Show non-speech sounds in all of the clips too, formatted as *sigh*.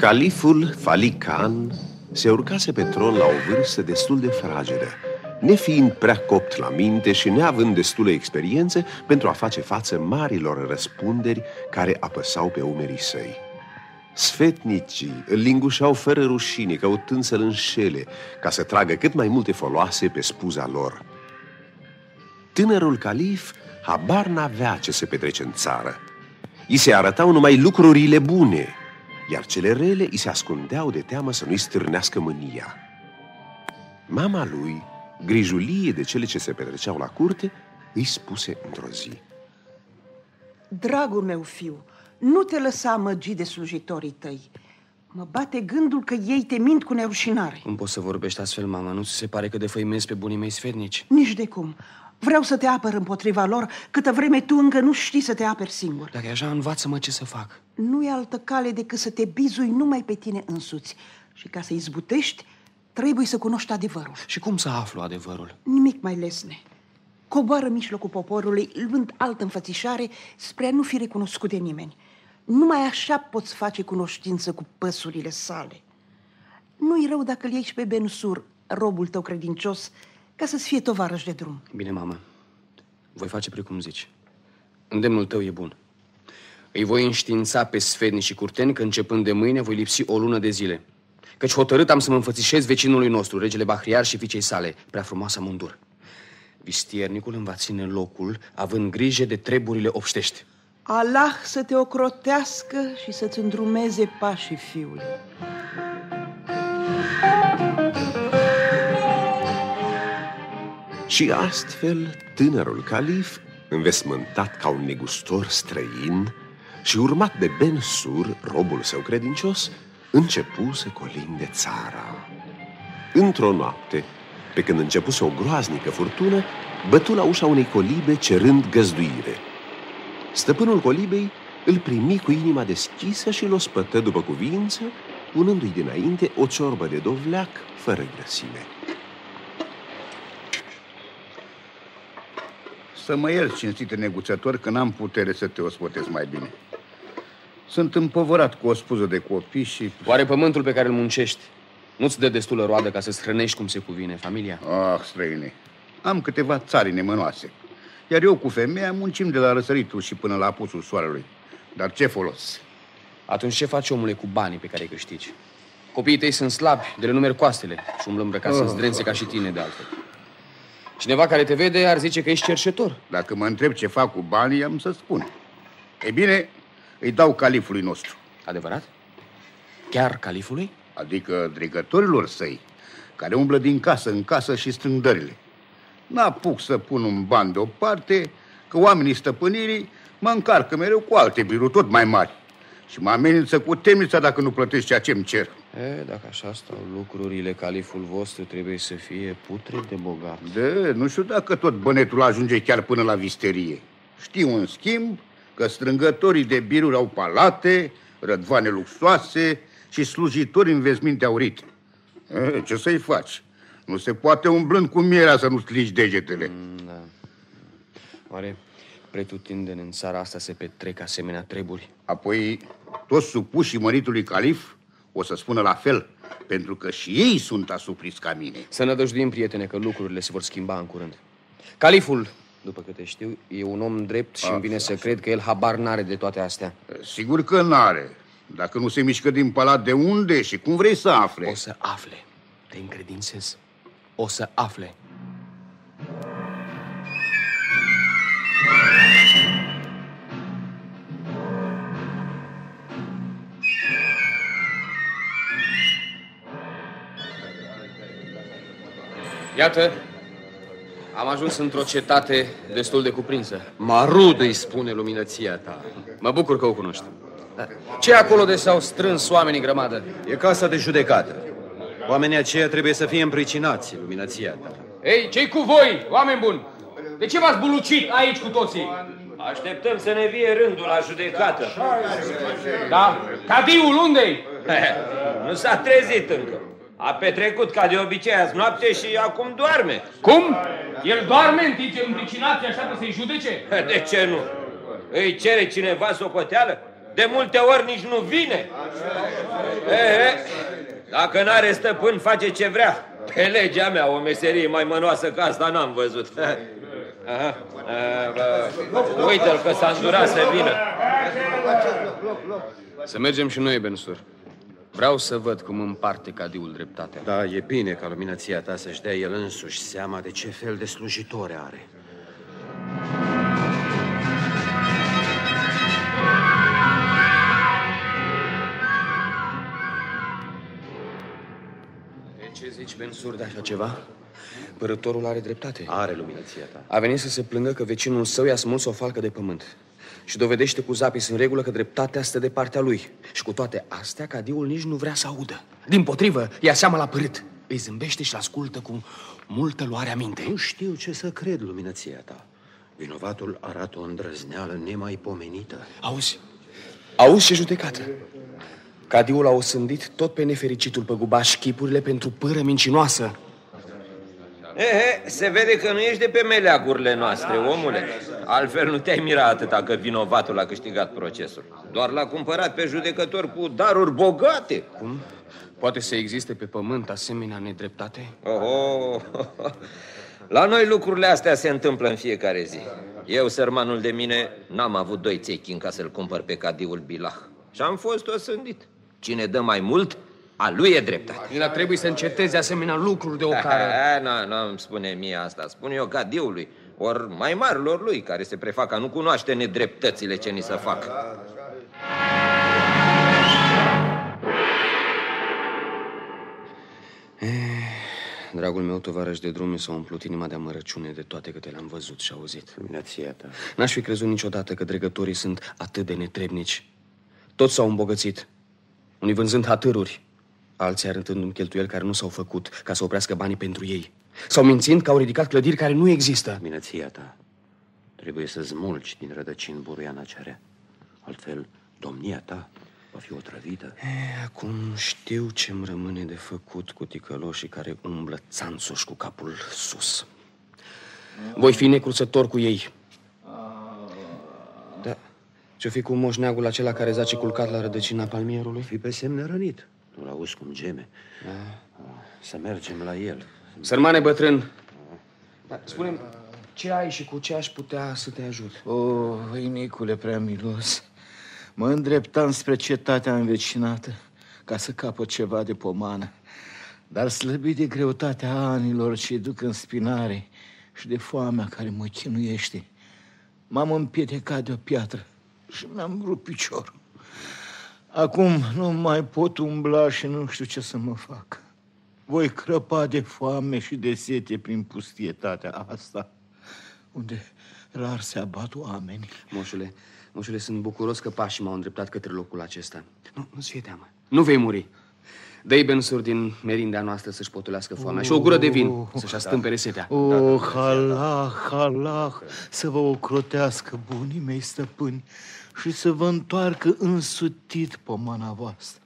Califul Falik Khan se urcase pe tron la o vârstă destul de fragedă, nefiind prea copt la minte și neavând destulă experiențe pentru a face față marilor răspunderi care apăsau pe umerii săi. Sfetnicii îl lingușau fără rușine, căutând să-l înșele, ca să tragă cât mai multe foloase pe spuza lor. Tânărul calif habar n-avea ce se petrece în țară. I se arătau numai lucrurile bune, iar cele rele îi se ascundeau de teamă să nu-i stârnească mânia. Mama lui, grijulie de cele ce se petreceau la curte, îi spuse într-o zi. Dragul meu fiu, nu te lăsa măgi de slujitorii tăi. Mă bate gândul că ei te mint cu nerușinare. Cum poți să vorbești astfel, mama? Nu ți se pare că defăimezi pe bunii mei sfetnici? Nici de cum. Vreau să te apăr împotriva lor, câtă vreme tu încă nu știi să te aperi singur. Dacă e așa, învață-mă ce să fac. Nu e altă cale decât să te bizui numai pe tine însuți. Și ca să izbutești, trebuie să cunoști adevărul. Și cum să aflu adevărul? Nimic mai lesne. Coboară în mijlocul poporului, luând altă înfățișare spre a nu fi recunoscut de nimeni. Numai așa poți face cunoștință cu păsurile sale. Nu-i rău dacă îl ieși și pe Benusur, robul tău credincios, ca să-ți fie tovarăș de drum. Bine, mamă. Voi face precum zici. Îndemnul tău e bun. Îi voi înștiința pe sfedni și curteni că începând de mâine voi lipsi o lună de zile. Căci hotărât am să mă înfățișez vecinului nostru, regele Bahriar și fiicei sale, prea frumoasă mundur. Vistiernicul îmi va ține locul, având grijă de treburile obștești. Allah să te ocrotească și să-ți îndrumeze pașii fiului. Și astfel, tânărul calif, învesmântat ca un negustor străin și urmat de Ben Sur, robul său credincios, începu să colinde țara. Într-o noapte, pe când începuse o groaznică furtună, bătu la ușa unei colibe cerând găzduire. Stăpânul colibei îl primi cu inima deschisă și îl ospătă după cuvință, punându-i dinainte o ciorbă de dovleac fără grăsime. Să mă ierți, cinstite neguțător, că n-am putere să te ospotez mai bine. Sunt împovărat cu o spuză de copii și... Oare pământul pe care îl muncești nu-ți dă destulă roadă ca să-ți hrănești cum se cuvine familia? Ah, străine, am câteva țari nemănoase. Iar eu cu femeia muncim de la răsăritul și până la apusul soarelui. Dar ce folos? Atunci ce faci, omule, cu banii pe care îi câștigi? Copiii tăi sunt slabi, de le numeri coastele și umblă îmbrăcați oh. în zdrențe ca și tine, de altfel. Cineva care te vede ar zice că ești cerșetor. Dacă mă întreb ce fac cu banii, am să spun. E bine, îi dau califului nostru. Adevărat? Chiar califului? Adică dregătorilor săi, care umblă din casă în casă și strâng dările. N-apuc să pun un ban deoparte, că oamenii stăpânirii mă încarcă mereu cu alte biruri tot mai mari și mă amenință cu temnița dacă nu plătești ceea ce-mi cer. E, dacă așa stau lucrurile, califul vostru trebuie să fie putre de bogat. De, nu știu dacă tot bănetul ajunge chiar până la visterie. Știu, în schimb, că strângătorii de biruri au palate, rădvane luxoase și slujitori în vezminte aurite. E, ce să-i faci? Nu se poate umblând cu mierea să nu-ți lici degetele. Mm, da. Oare pretutindeni în țara asta se petrec asemenea treburi? Apoi, toți supușii măritului calif o să spună la fel, pentru că și ei sunt asupriți ca mine. Să nădăjduim, prietene, că lucrurile se vor schimba în curând. Califul, după câte știu, e un om drept și îmi vine să cred că el habar n-are de toate astea. Sigur că n-are. Dacă nu se mișcă din palat, de unde și cum vrei să afle? O să afle. Te încredințez. O să afle. Iată, am ajuns într-o cetate destul de cuprinsă. Marud îi spune luminăția ta. Mă bucur că o cunoști. Ce acolo de s-au strâns oamenii grămadă? E casa de judecată. Oamenii aceia trebuie să fie împricinați, luminăția ta. Ei, ce cu voi, oameni buni? De ce v-ați bulucit aici cu toții? Așteptăm să ne vie rândul la judecată. Da? Cadiul unde-i? *laughs* nu s-a trezit încă. A petrecut ca de obicei azi noapte și acum doarme. Cum? El doarme în timp ce împricinați așa să-i judece? *laughs* De ce nu? Îi cere cineva socoteală? De multe ori nici nu vine. E, e, dacă n-are stăpân, face ce vrea. Pe legea mea, o meserie mai mănoasă ca asta n-am văzut. *laughs* Aha. Uite-l că s-a îndurat să vină. Să mergem și noi, Bensur. Vreau să văd cum împarte cadiul dreptatea. Da, e bine ca luminația ta să-și dea el însuși seama de ce fel de slujitore are. De ce zici, Bensur, de așa ceva? Părătorul are dreptate. Are luminația ta. A venit să se plângă că vecinul său i-a smuls o falcă de pământ. Și dovedește cu zapis în regulă că dreptatea stă de partea lui. Și cu toate astea, cadiul nici nu vrea să audă. Din potrivă, ia seama la părât. Îi zâmbește și ascultă cu multă luare aminte. Nu știu ce să cred, luminația ta. Vinovatul arată o îndrăzneală nemaipomenită. Auzi? Auzi ce judecată? Cadiul a osândit tot pe nefericitul păgubaș chipurile pentru pără mincinoasă. Ehe, se vede că nu ești de pe meleagurile noastre, omule. Altfel nu te-ai mira atâta că vinovatul a câștigat procesul. Doar l-a cumpărat pe judecător cu daruri bogate. Cum? Poate să existe pe pământ asemenea nedreptate? Oh, La noi lucrurile astea se întâmplă în fiecare zi. Eu, sărmanul de mine, n-am avut doi țechin ca să-l cumpăr pe cadiul Bilah. Și am fost osândit. Cine dă mai mult, a lui e dreptate. Dar trebuie să înceteze asemenea lucruri de ocară. *laughs* Nu, nu îmi spune mie asta. Spun eu cadiului. Ori mai marilor lui, care se prefac a nu cunoaște nedreptățile ce ni se fac. Dragul meu tovarăș de drum, s-a umplut inima de amărăciune de toate câte le-am văzut și auzit. Luminația ta. N-aș fi crezut niciodată că dregătorii sunt atât de netrebnici. Toți s-au îmbogățit. Unii vânzând hatăruri, alții arătând un cheltuiel care nu s-au făcut ca să oprească banii pentru ei. Sau mințind că au ridicat clădiri care nu există. Luminația ta. Trebuie să smulgi din rădăcini buruiana cearea. Altfel, domnia ta va fi otrăvită. E, acum știu ce-mi rămâne de făcut cu ticăloșii care umblă țanțoși cu capul sus. Voi fi necruțător cu ei. Da. Ce-o fi cu moșneagul acela care zace culcat la rădăcina palmierului? Fi pe semne rănit. Nu-l auzi cum geme. Da. Să mergem la el. Sărmane bătrân, da, spune ce ai și cu ce aș putea să te ajut? O, văinicule prea milos, mă îndreptam spre cetatea învecinată ca să capăt ceva de pomană. Dar slăbit de greutatea anilor ce duc în spinare și de foamea care mă chinuiește, m-am împiedecat de o piatră și mi-am rupt piciorul. Acum nu mai pot umbla și nu știu ce să mă fac. Voi crăpa de foame și de sete prin pustietatea asta, unde rar se abat oameni. Moșule, moșule, sunt bucuros că pașii m-au îndreptat către locul acesta. Nu, nu-ți fie teamă. Nu vei muri. Dă-i bensuri din merindea noastră să-și potulească foamea și o gură de vin să-și astâmpere setea. Oh, halah, halah, să vă ocrotească bunii mei stăpâni și să vă întoarcă însutit pomana voastră.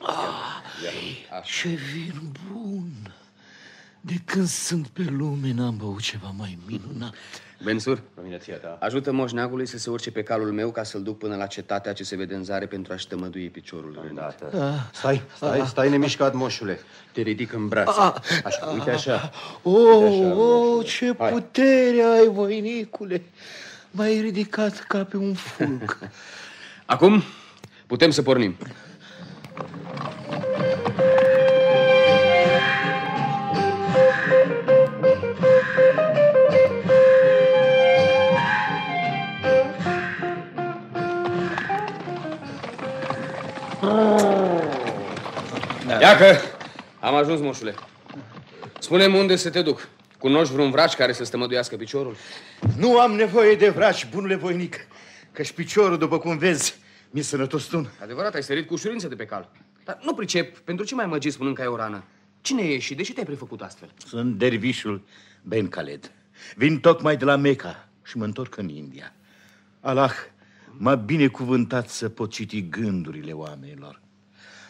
Ah, ce vin bun! De când sunt pe lume n-am băut ceva mai minunat. Bensur, Luminația ta. ajută moșneagului să se urce pe calul meu ca să-l duc până la cetatea ce se vede în zare pentru a-și tămădui piciorul rănit. Dată. Stai, stai, stai nemișcat, moșule. Te ridic în brațe. Așa, uite așa. Oh, oh, ce putere ai, voinicule! M-ai ridicat ca pe un fulg. *laughs* Acum putem să pornim. Iacă, am ajuns, moșule. Spune-mi unde să te duc. Cunoști vreun vraci care să stămăduiască piciorul? Nu am nevoie de vraci, bunule voinic, căci piciorul, după cum vezi, mi-e sănătos tun. Adevărat, ai sărit cu ușurință de pe cal. Dar nu pricep, pentru ce mai măgi spunând că ai o rană? Cine ești și de ce te-ai prefăcut astfel? Sunt dervișul Ben Khaled. Vin tocmai de la Mecca și mă întorc în India. Allah m-a binecuvântat să pot citi gândurile oamenilor.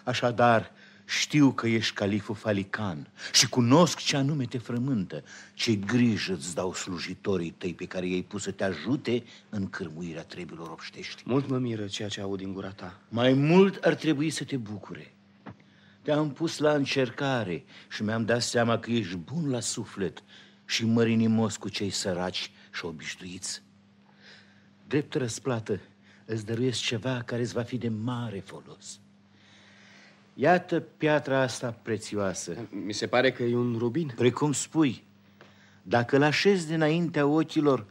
Așadar, Știu că ești califul Falican și cunosc ce anume te frământă, ce grijă îți dau slujitorii tăi pe care i-ai pus să te ajute în cârmuirea treburilor obștești. Mult mă miră ceea ce aud din gura ta. Mai mult ar trebui să te bucure. Te-am pus la încercare și mi-am dat seama că ești bun la suflet și mărinimos cu cei săraci și obișnuiți. Drept răsplată, îți dăruiesc ceva care îți va fi de mare folos. Iată piatra asta prețioasă. Mi se pare că e un rubin. Precum spui, dacă îl așezi dinaintea ochilor,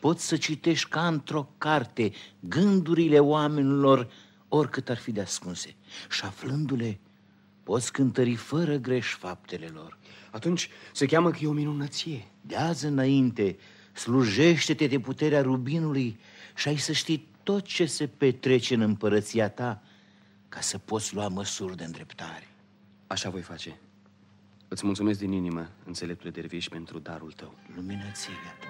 poți să citești ca într-o carte gândurile oamenilor oricât ar fi de ascunse. Și aflându-le, poți cântări fără greș faptele lor. Atunci se cheamă că e o minunăție. De azi înainte, slujește-te de puterea rubinului și ai să știi tot ce se petrece în împărăția ta ca să poți lua măsuri de îndreptare. Așa voi face. Îți mulțumesc din inimă, înțeleptule derviș, pentru darul tău. Luminăția ta.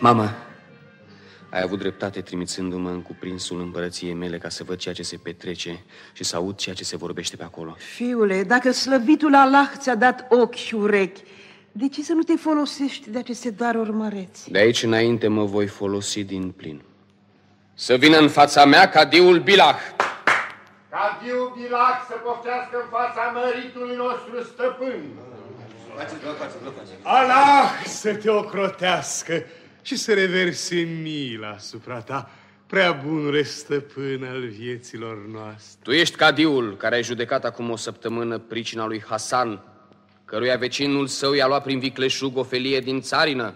Mama, ai avut dreptate trimițându-mă în cuprinsul împărăției mele ca să văd ceea ce se petrece și să aud ceea ce se vorbește pe acolo. Fiule, dacă slăvitul Allah ți-a dat ochi și urechi, de ce să nu te folosești de aceste daruri măreți? De aici înainte mă voi folosi din plin. Să vină în fața mea cadiul Bilah. Cadiu Bilac să poftească în fața măritului nostru stăpân. Allah să te ocrotească și să reverse mila asupra ta, prea bunule stăpân al vieților noastre. Tu ești cadiul care ai judecat acum o săptămână pricina lui Hasan, căruia vecinul său i-a luat prin vicleșug o felie din țarină.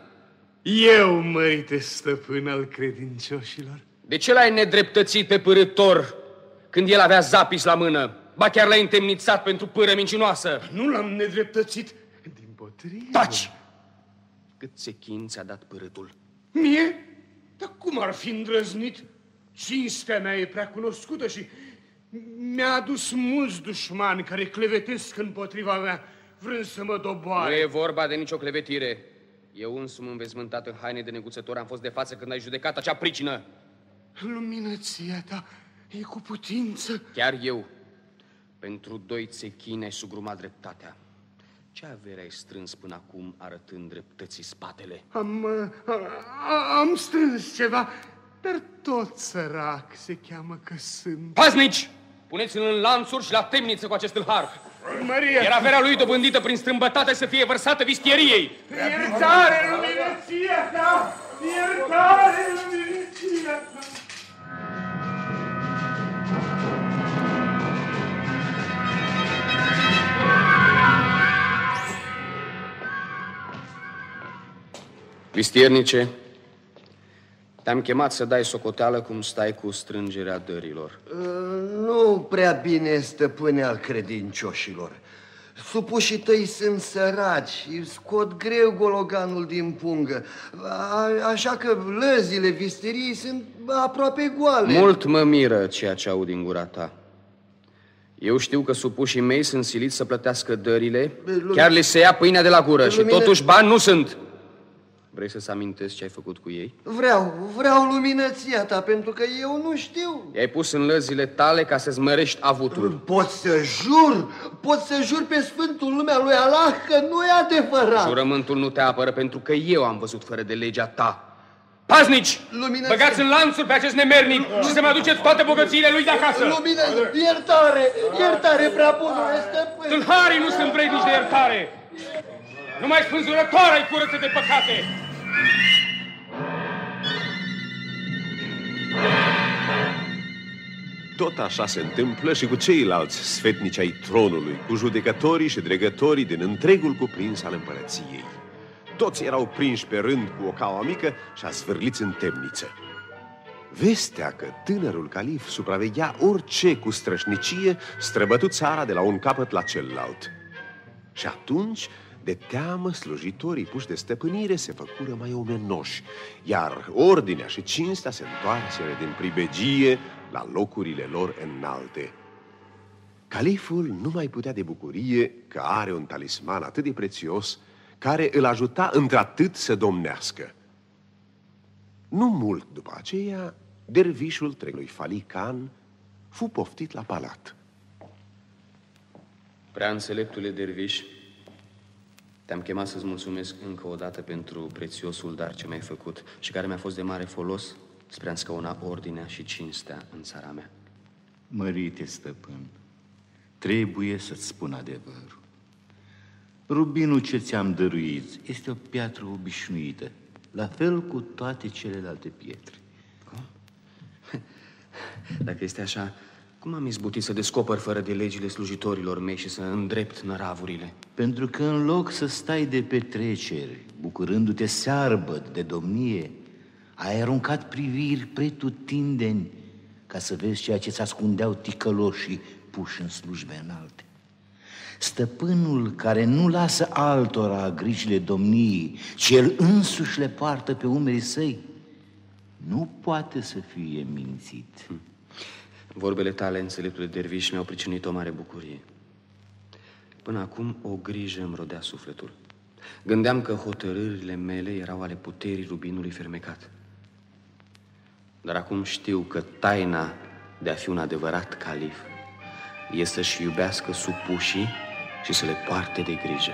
Eu, mărite stăpân al credincioșilor, De ce l-ai nedreptățit pe părător când el avea zapis la mână? Ba chiar l-ai întemnițat pentru pâră mincinoasă. nu l-am nedreptățit, din potrivă. Taci! Cât sechin ți-a dat părâtul? Mie? Dar cum ar fi îndrăznit? Cinstea mea e prea cunoscută și mi-a adus mulți dușmani care clevetesc împotriva mea, vrând să mă Nu doboare. e vorba de nicio clevetire. Eu însumi învezmântat în haine de neguțător am fost de față când ai judecat acea pricină. Luminăția ta e cu putință. Chiar eu, pentru doi țechini ai sugrumat dreptatea. Ce avere ai strâns până acum arătând dreptății spatele? Am, a, a, am strâns ceva, dar tot sărac se cheamă că sunt. Paznici! Puneți-l în lanțuri și la temniță cu acest tâlhar. Maria, Iar averea lui dobândită prin strâmbătate să fie vărsată vistieriei. iertare, luminăția ta! Iertare, luminăția Vistiernice, te-am chemat să dai socoteală cum stai cu strângerea dărilor. Nu prea bine, stăpâne al credincioșilor. Supușii tăi sunt săraci și scot greu gologanul din pungă. A, așa că lăzile visterii sunt aproape goale. Mult mă miră ceea ce aud din gura ta. Eu știu că supușii mei sunt siliți să plătească dările, Lu- chiar le se ia pâinea de la gură și Lumine- totuși bani nu sunt. Vrei să-ți amintesc ce ai făcut cu ei? Vreau, vreau luminăția ta, pentru că eu nu știu. I-ai pus în lăzile tale ca să-ți mărești avutul. Pot să jur, pot să jur pe Sfântul lumea lui Allah că nu e adevărat. Jurământul nu te apără pentru că eu am văzut fără de legea ta. Paznici! Luminăția- Băgați în lanțuri pe acest nemernic și să-mi aduceți toate bogățiile lui de acasă! Lumină, iertare, iertare, prea bunule stăpân. Tâlharii nu sunt vrednici de iertare! Numai spânzurătoare ai curăță de păcate! Tot așa se întâmplă și cu ceilalți sfetnici ai tronului, cu judecătorii și dregătorii din întregul cuprins al împărăției. Toți erau prinși pe rând cu o caua mică și asfârliți în temniță. Vestea că tânărul calif supraveghea orice cu strășnicie străbătu țara de la un capăt la celălalt. Și atunci, de teamă, slujitorii puși de stăpânire se făcură mai omenoși, iar ordinea și cinstea se întoarseră din pribegie la locurile lor înalte. Califul nu mai putea de bucurie că are un talisman atât de prețios care îl ajuta într-atât să domnească. Nu mult după aceea, dervișul tregului Fali Khan fu poftit la palat. Prea înțeleptule derviș, te-am chemat să-ți mulțumesc încă o dată pentru prețiosul dar ce mi-ai făcut și care mi-a fost de mare folos spre a înscăuna ordinea și cinstea în țara mea. Mărite, stăpân, trebuie să-ți spun adevărul. Rubinul ce ți-am dăruit este o piatră obișnuită, la fel cu toate celelalte pietre. *laughs* Dacă este așa, cum am izbutit să descoper fără de legile slujitorilor mei și să îndrept năravurile? Pentru că în loc să stai de petreceri, bucurându-te searbăt de domnie, ai aruncat priviri pretutindeni ca să vezi ceea ce ți ascundeau ticăloșii puși în slujbe înalte. Stăpânul care nu lasă altora grijile domniei, ci el însuși le poartă pe umerii săi, nu poate să fie mințit. Hm. Vorbele tale, înțeleptule derviș, mi-au pricinuit o mare bucurie. Până acum o grijă îmi rodea sufletul. Gândeam că hotărârile mele erau ale puterii rubinului fermecat. Dar acum știu că taina de a fi un adevărat calif e să-și iubească supușii și să le poarte de grijă.